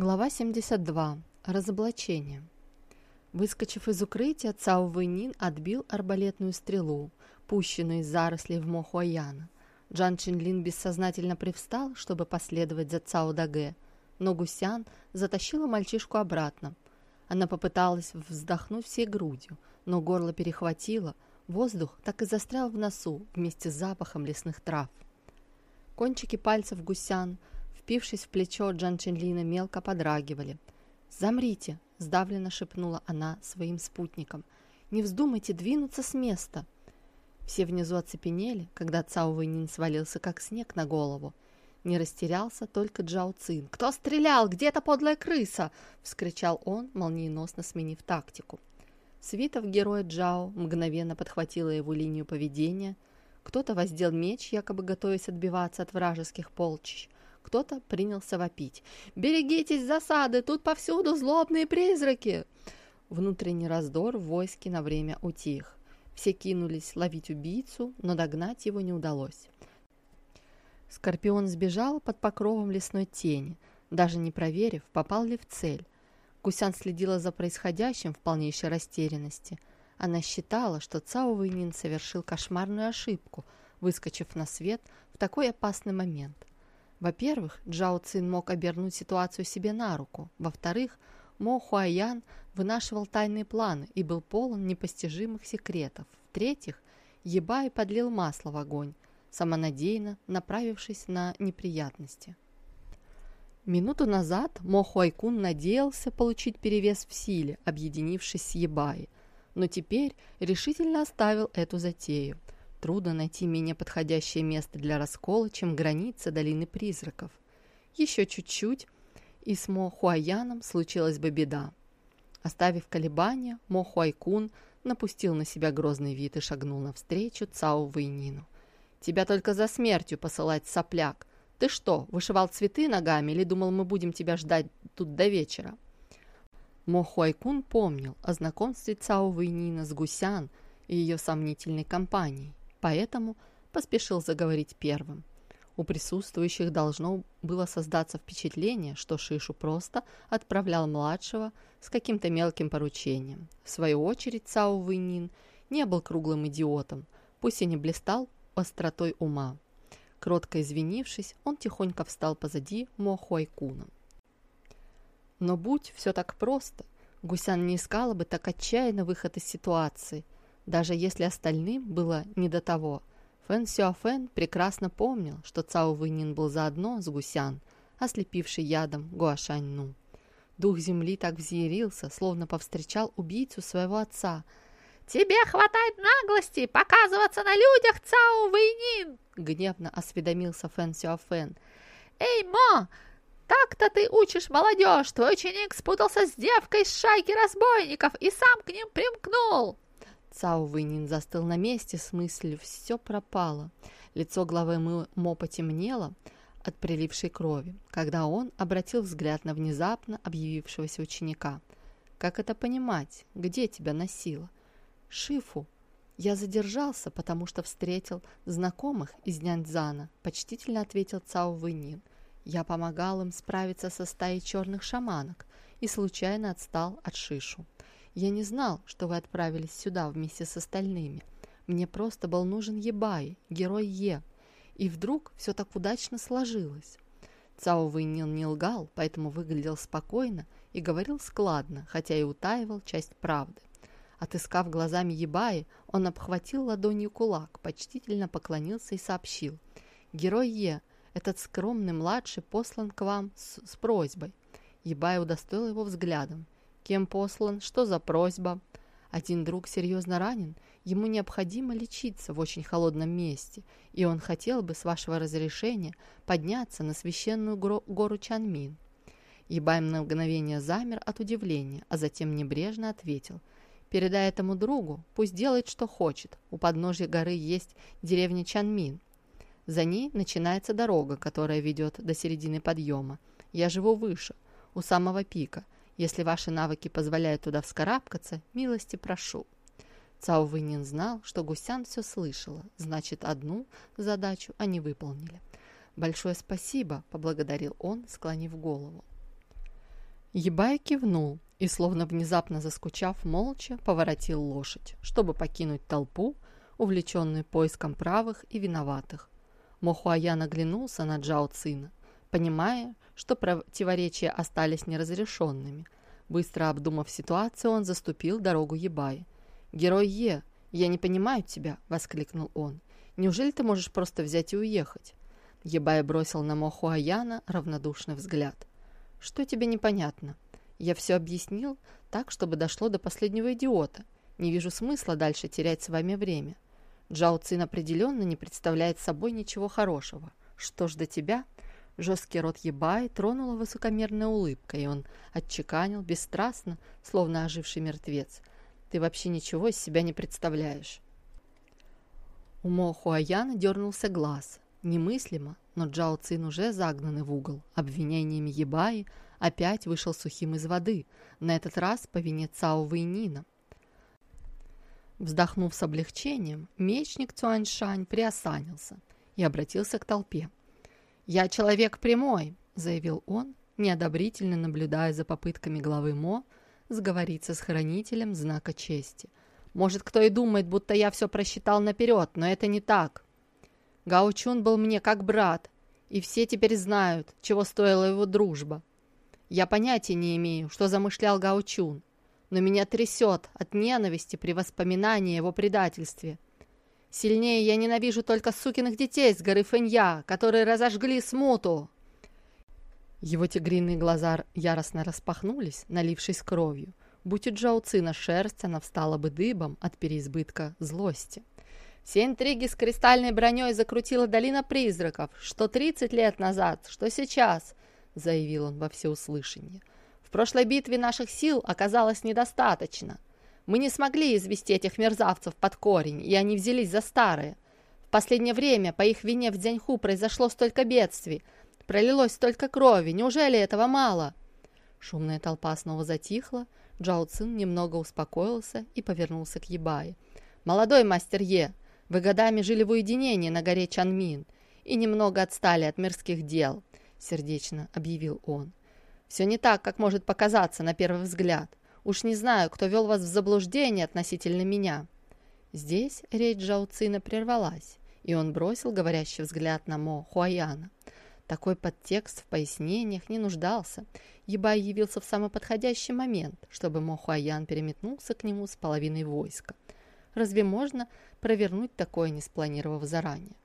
Глава 72. Разоблачение. Выскочив из укрытия, Цао Вэйнин отбил арбалетную стрелу, пущенную из зарослей в Мохуаяна. Джан Чинлин бессознательно привстал, чтобы последовать за Цао Даге, но Гусян затащила мальчишку обратно. Она попыталась вздохнуть всей грудью, но горло перехватило, воздух так и застрял в носу вместе с запахом лесных трав. Кончики пальцев Гусян – впившись в плечо Джан Чинлина, мелко подрагивали. «Замрите!» – сдавленно шепнула она своим спутникам. «Не вздумайте двинуться с места!» Все внизу оцепенели, когда Цао Вэнин свалился, как снег на голову. Не растерялся только Джао Цин. «Кто стрелял? Где эта подлая крыса?» – вскричал он, молниеносно сменив тактику. Свитов героя Джао мгновенно подхватила его линию поведения. Кто-то воздел меч, якобы готовясь отбиваться от вражеских полчищ. Кто-то принялся вопить. «Берегитесь засады! Тут повсюду злобные призраки!» Внутренний раздор в войске на время утих. Все кинулись ловить убийцу, но догнать его не удалось. Скорпион сбежал под покровом лесной тени, даже не проверив, попал ли в цель. Гусян следила за происходящим в полнейшей растерянности. Она считала, что Цао Вэйнин совершил кошмарную ошибку, выскочив на свет в такой опасный момент. Во-первых, Джао Цин мог обернуть ситуацию себе на руку. Во-вторых, Мо Хуаян вынашивал тайные планы и был полон непостижимых секретов. В-третьих, Ебай подлил масло в огонь, самонадеянно направившись на неприятности. Минуту назад Мо Хуайкун надеялся получить перевес в силе, объединившись с Ебай, но теперь решительно оставил эту затею – Трудно найти менее подходящее место для раскола, чем граница долины призраков. Еще чуть-чуть, и с Мо Хуаяном случилась бы беда. Оставив колебания, Мо Хуайкун напустил на себя грозный вид и шагнул навстречу Цао Вэйнину. «Тебя только за смертью посылать, сопляк! Ты что, вышивал цветы ногами или думал, мы будем тебя ждать тут до вечера?» Мо Хуайкун помнил о знакомстве Цао Вэйнина с Гусян и ее сомнительной компанией поэтому поспешил заговорить первым. У присутствующих должно было создаться впечатление, что Шишу просто отправлял младшего с каким-то мелким поручением. В свою очередь Цао Вэйнин не был круглым идиотом, пусть и не блистал остротой ума. Кротко извинившись, он тихонько встал позади Мо Хуайкуна. Но будь все так просто, Гусян не искала бы так отчаянно выход из ситуации – даже если остальным было не до того. Фэн Сюафэн прекрасно помнил, что Цао Вэнин был заодно с Гусян, ослепивший ядом Гуашаньну. Дух земли так взъярился, словно повстречал убийцу своего отца. «Тебе хватает наглости показываться на людях, Цао Вэйнин!» гневно осведомился Фэн Сюафэн. «Эй, Мо, так-то ты учишь молодежь! Твой ученик спутался с девкой из шайки разбойников и сам к ним примкнул!» Цао Вэнин застыл на месте с мыслью «все пропало». Лицо главы Мо потемнело от прилившей крови, когда он обратил взгляд на внезапно объявившегося ученика. «Как это понимать? Где тебя носило?» «Шифу!» «Я задержался, потому что встретил знакомых из Няньцзана», почтительно ответил Цао Вэнин. «Я помогал им справиться со стаей черных шаманок и случайно отстал от Шишу». Я не знал, что вы отправились сюда вместе с остальными. Мне просто был нужен Ебай, герой Е. И вдруг все так удачно сложилось. Цао Вэйнин не лгал, поэтому выглядел спокойно и говорил складно, хотя и утаивал часть правды. Отыскав глазами Ебаи, он обхватил ладонью кулак, почтительно поклонился и сообщил. «Герой Е, этот скромный младший послан к вам с, с просьбой». Ебай удостоил его взглядом. Кем послан? Что за просьба? Один друг серьезно ранен, ему необходимо лечиться в очень холодном месте, и он хотел бы, с вашего разрешения, подняться на священную гору Чанмин. Ебай на мгновение замер от удивления, а затем небрежно ответил. «Передай этому другу, пусть делает, что хочет. У подножья горы есть деревня Чанмин. За ней начинается дорога, которая ведет до середины подъема. Я живу выше, у самого пика». Если ваши навыки позволяют туда вскарабкаться, милости прошу». Цао Вэнин знал, что Гусян все слышала, значит, одну задачу они выполнили. «Большое спасибо», — поблагодарил он, склонив голову. Ебай кивнул и, словно внезапно заскучав, молча поворотил лошадь, чтобы покинуть толпу, увлеченную поиском правых и виноватых. Мохуаян оглянулся на Джао Цина, понимая, что противоречия остались неразрешенными. Быстро обдумав ситуацию, он заступил дорогу Ебай. «Герой Е, я не понимаю тебя!» — воскликнул он. «Неужели ты можешь просто взять и уехать?» Ебай бросил на Мохуаяна равнодушный взгляд. «Что тебе непонятно? Я все объяснил так, чтобы дошло до последнего идиота. Не вижу смысла дальше терять с вами время. Джао Цин определенно не представляет собой ничего хорошего. Что ж до тебя?» Жесткий рот Ебай тронула высокомерная улыбка, и он отчеканил бесстрастно, словно оживший мертвец. «Ты вообще ничего из себя не представляешь». У Мо Хуаяна дернулся глаз. Немыслимо, но Джао Цин уже загнанный в угол. Обвинениями Ебаи опять вышел сухим из воды, на этот раз по вине Цао Вэйнина. Вздохнув с облегчением, мечник Цуаньшань приосанился и обратился к толпе. «Я человек прямой», — заявил он, неодобрительно наблюдая за попытками главы Мо сговориться с хранителем знака чести. «Может, кто и думает, будто я все просчитал наперед, но это не так. Гаучун был мне как брат, и все теперь знают, чего стоила его дружба. Я понятия не имею, что замышлял Гаучун, но меня трясет от ненависти при воспоминании о его предательстве. Сильнее я ненавижу только сукиных детей с горы Фэнья, которые разожгли смуту. Его тигриные глаза яростно распахнулись, налившись кровью. Будь у Джао Цина шерсть, она встала бы дыбом от переизбытка злости. Все интриги с кристальной броней закрутила долина призраков, что 30 лет назад, что сейчас, заявил он во всеуслышание. В прошлой битве наших сил оказалось недостаточно. Мы не смогли извести этих мерзавцев под корень, и они взялись за старые. В последнее время по их вине в Дзяньху произошло столько бедствий, пролилось столько крови, неужели этого мало? Шумная толпа снова затихла, Джао Цин немного успокоился и повернулся к Ебае. «Молодой мастер Е, вы годами жили в уединении на горе Чанмин и немного отстали от мирских дел», — сердечно объявил он. «Все не так, как может показаться на первый взгляд. Уж не знаю, кто вел вас в заблуждение относительно меня». Здесь речь Джао Цина прервалась, и он бросил говорящий взгляд на Мо Хуаяна. Такой подтекст в пояснениях не нуждался. Ебай явился в самый подходящий момент, чтобы Мо Хуаян переметнулся к нему с половиной войска. Разве можно провернуть такое, не спланировав заранее?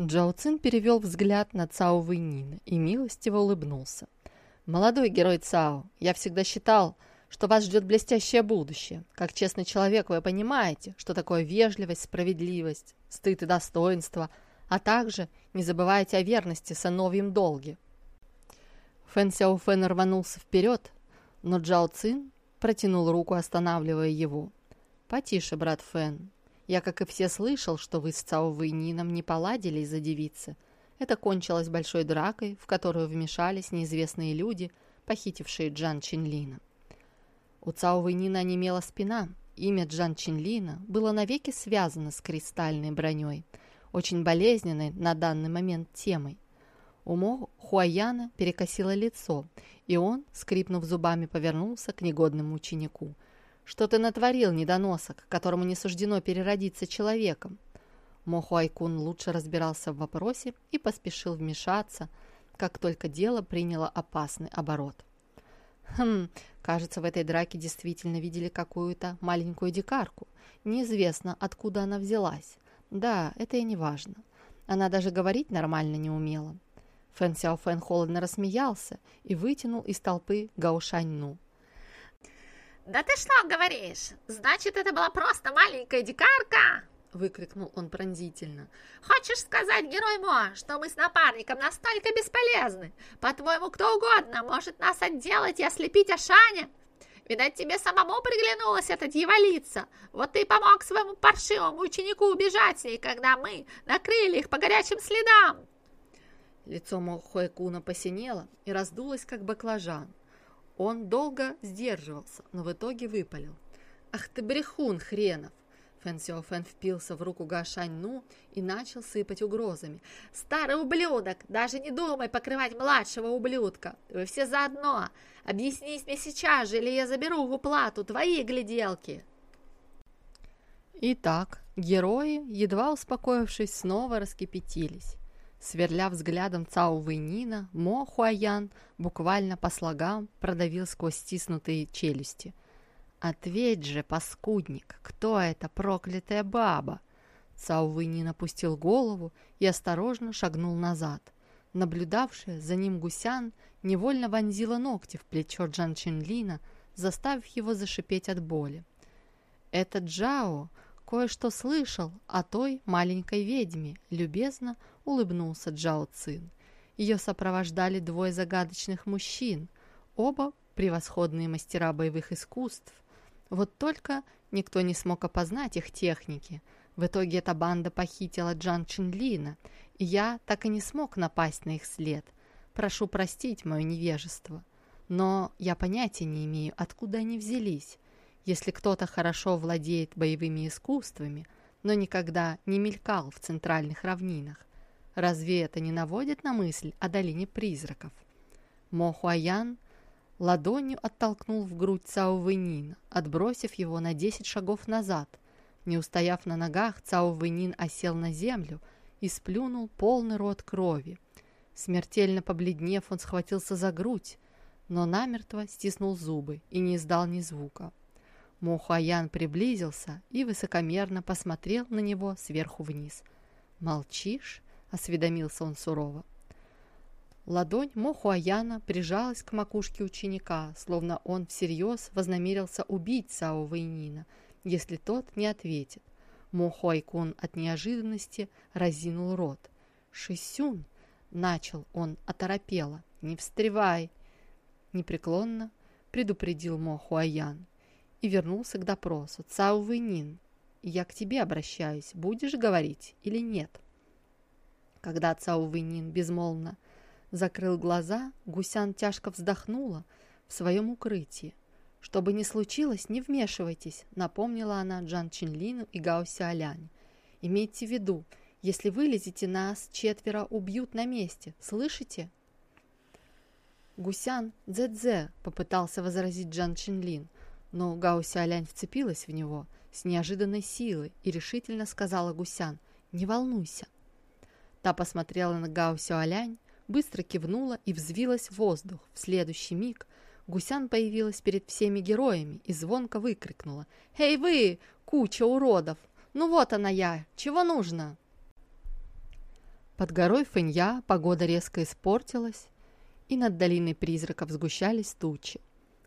Джао Цин перевел взгляд на Цао Вэйнина и милостиво улыбнулся. «Молодой герой Цао, я всегда считал, что вас ждет блестящее будущее. Как честный человек вы понимаете, что такое вежливость, справедливость, стыд и достоинство, а также не забывайте о верности сыновьем долге». Фэн Сяо Фэн рванулся вперед, но Джао Цин протянул руку, останавливая его. «Потише, брат Фэн. Я, как и все, слышал, что вы с Цао Вэйнином не поладили из-за девицы. Это кончилось большой дракой, в которую вмешались неизвестные люди, похитившие Джан Чинлина. У Цао Вэйнина онемела спина. Имя Джан Чинлина было навеки связано с кристальной броней, очень болезненной на данный момент темой. Умо Хуаяна перекосило лицо, и он, скрипнув зубами, повернулся к негодному ученику – что ты натворил, недоносок, которому не суждено переродиться человеком?» Мохуайкун лучше разбирался в вопросе и поспешил вмешаться, как только дело приняло опасный оборот. «Хм, кажется, в этой драке действительно видели какую-то маленькую дикарку. Неизвестно, откуда она взялась. Да, это и не важно. Она даже говорить нормально не умела». Фэн Сяо Фэн холодно рассмеялся и вытянул из толпы Гаушаньну. «Да ты что говоришь? Значит, это была просто маленькая дикарка?» Выкрикнул он пронзительно. «Хочешь сказать, герой Мо, что мы с напарником настолько бесполезны? По-твоему, кто угодно может нас отделать и ослепить Ашаня? Видать, тебе самому приглянулась эта дьяволица. Вот ты помог своему паршивому ученику убежать с ней, когда мы накрыли их по горячим следам!» Лицо Мохуэкуна посинело и раздулось, как баклажан. Он долго сдерживался, но в итоге выпалил. «Ах ты брехун хренов! Фэн Сяофэн впился в руку Гашань-Ну и начал сыпать угрозами. «Старый ублюдок! Даже не думай покрывать младшего ублюдка! Вы все заодно! Объяснись мне сейчас же, или я заберу в уплату твои гляделки!» Итак, герои, едва успокоившись, снова раскипятились. Сверля взглядом Цао Вэйнина, Мо Хуаян буквально по слогам продавил сквозь стиснутые челюсти – «Ответь же, паскудник, кто эта проклятая баба?» Цао Вынин опустил голову и осторожно шагнул назад. Наблюдавшая за ним гусян невольно вонзила ногти в плечо Джан Чинлина, заставив его зашипеть от боли. Этот Джао кое-что слышал о той маленькой ведьме, любезно улыбнулся Джао Цин. Ее сопровождали двое загадочных мужчин, оба превосходные мастера боевых искусств, вот только никто не смог опознать их техники. В итоге эта банда похитила Джан Чинлина, и я так и не смог напасть на их след. Прошу простить мое невежество. Но я понятия не имею, откуда они взялись. Если кто-то хорошо владеет боевыми искусствами, но никогда не мелькал в центральных равнинах, разве это не наводит на мысль о долине призраков? Мо Хуаян Ладонью оттолкнул в грудь Цао Вэнин, отбросив его на десять шагов назад. Не устояв на ногах, Цао Вэнин осел на землю и сплюнул полный рот крови. Смертельно побледнев, он схватился за грудь, но намертво стиснул зубы и не издал ни звука. Мохуаян приблизился и высокомерно посмотрел на него сверху вниз. «Молчишь?» — осведомился он сурово. Ладонь Мохуаяна прижалась к макушке ученика, словно он всерьез вознамерился убить Сао Вэйнина, если тот не ответит. Мохуайкун от неожиданности разинул рот. «Шисюн!» — начал он оторопело. «Не встревай!» Непреклонно предупредил Мохуаян и вернулся к допросу. «Цао Вэйнин, я к тебе обращаюсь. Будешь говорить или нет?» Когда Цао Вэйнин безмолвно закрыл глаза, Гусян тяжко вздохнула в своем укрытии. «Что бы ни случилось, не вмешивайтесь», — напомнила она Джан Чинлину и Гао Сяоляне. «Имейте в виду, если вылезете, нас четверо убьют на месте. Слышите?» «Гусян, дзе-дзе», — попытался возразить Джан Чинлин, но Гао Сяолянь вцепилась в него с неожиданной силой и решительно сказала Гусян, «Не волнуйся». Та посмотрела на Гао Сяолянь, быстро кивнула и взвилась в воздух. В следующий миг Гусян появилась перед всеми героями и звонко выкрикнула. «Эй вы, куча уродов! Ну вот она я! Чего нужно?» Под горой Фэнья погода резко испортилась, и над долиной призраков сгущались тучи.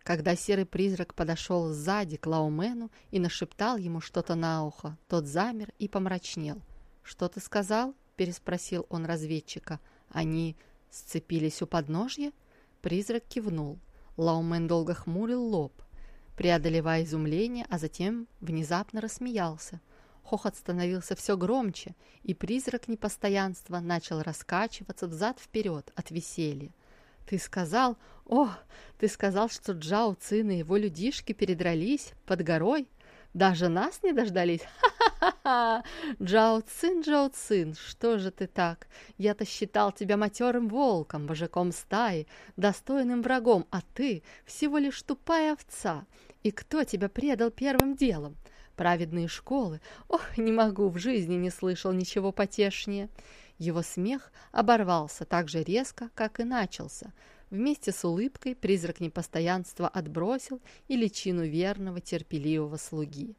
Когда серый призрак подошел сзади к Лаумену и нашептал ему что-то на ухо, тот замер и помрачнел. «Что ты сказал?» – переспросил он разведчика – они сцепились у подножья? Призрак кивнул. Лаумен долго хмурил лоб, преодолевая изумление, а затем внезапно рассмеялся. Хохот становился все громче, и призрак непостоянства начал раскачиваться взад-вперед от веселья. «Ты сказал, о, ты сказал, что Джао Цин и его людишки передрались под горой? Даже нас не дождались? Ха-ха-ха! Джао Цин, Джао Цин, что же ты так? Я-то считал тебя матерым волком, вожаком стаи, достойным врагом, а ты всего лишь тупая овца. И кто тебя предал первым делом? Праведные школы? Ох, не могу, в жизни не слышал ничего потешнее. Его смех оборвался так же резко, как и начался – Вместе с улыбкой призрак непостоянства отбросил и личину верного, терпеливого слуги.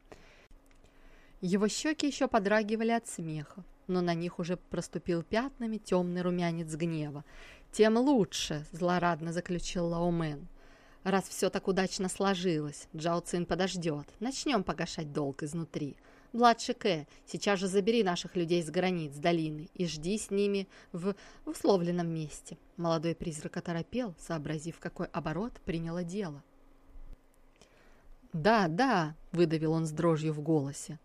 Его щеки еще подрагивали от смеха, но на них уже проступил пятнами темный румянец гнева. «Тем лучше», — злорадно заключил Лаумен. «Раз все так удачно сложилось, Джао Цин подождет. Начнем погашать долг изнутри. Младший Кэ, сейчас же забери наших людей с границ долины и жди с ними в, условленном месте». Молодой призрак оторопел, сообразив, какой оборот приняло дело. «Да, да», — выдавил он с дрожью в голосе.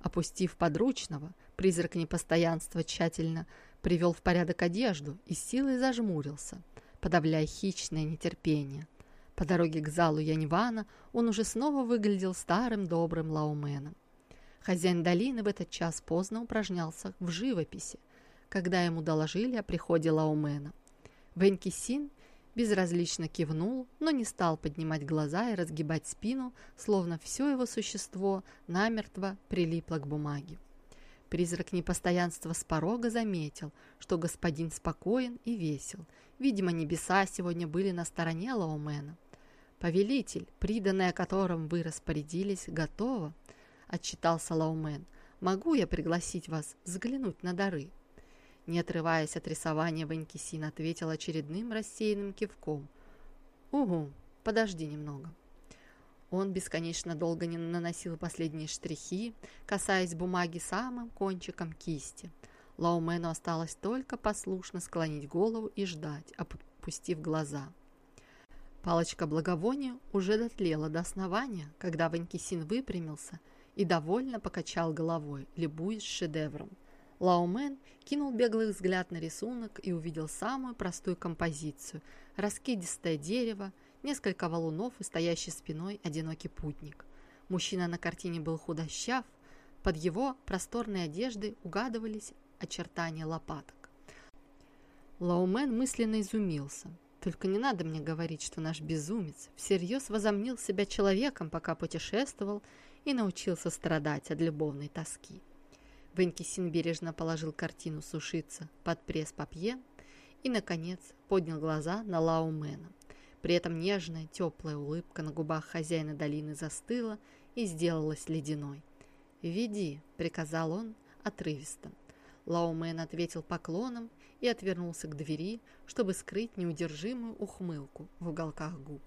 Опустив подручного, призрак непостоянства тщательно привел в порядок одежду и силой зажмурился, подавляя хищное нетерпение. По дороге к залу Яньвана он уже снова выглядел старым добрым лауменом. Хозяин долины в этот час поздно упражнялся в живописи, когда ему доложили о приходе Лаумена. Венки Син безразлично кивнул, но не стал поднимать глаза и разгибать спину, словно все его существо намертво прилипло к бумаге. Призрак непостоянства с порога заметил, что господин спокоен и весел. Видимо, небеса сегодня были на стороне Лаумена. «Повелитель, приданное которым вы распорядились, готово», — отчитался Лаумен. «Могу я пригласить вас взглянуть на дары?» Не отрываясь от рисования, Ванькисин ответил очередным рассеянным кивком. «Угу, подожди немного». Он бесконечно долго не наносил последние штрихи, касаясь бумаги самым кончиком кисти. Лаумену осталось только послушно склонить голову и ждать, опустив глаза. Палочка благовония уже дотлела до основания, когда Ванькисин выпрямился и довольно покачал головой, любуясь шедевром. Лаумен кинул беглый взгляд на рисунок и увидел самую простую композицию – раскидистое дерево, несколько валунов и стоящий спиной одинокий путник. Мужчина на картине был худощав, под его просторной одеждой угадывались очертания лопаток. Лаумен мысленно изумился. Только не надо мне говорить, что наш безумец всерьез возомнил себя человеком, пока путешествовал и научился страдать от любовной тоски. Венкисин бережно положил картину сушиться под пресс-папье и, наконец, поднял глаза на Лаумена. При этом нежная, теплая улыбка на губах хозяина долины застыла и сделалась ледяной. «Веди», — приказал он отрывисто. Лаумен ответил поклоном и отвернулся к двери, чтобы скрыть неудержимую ухмылку в уголках губ.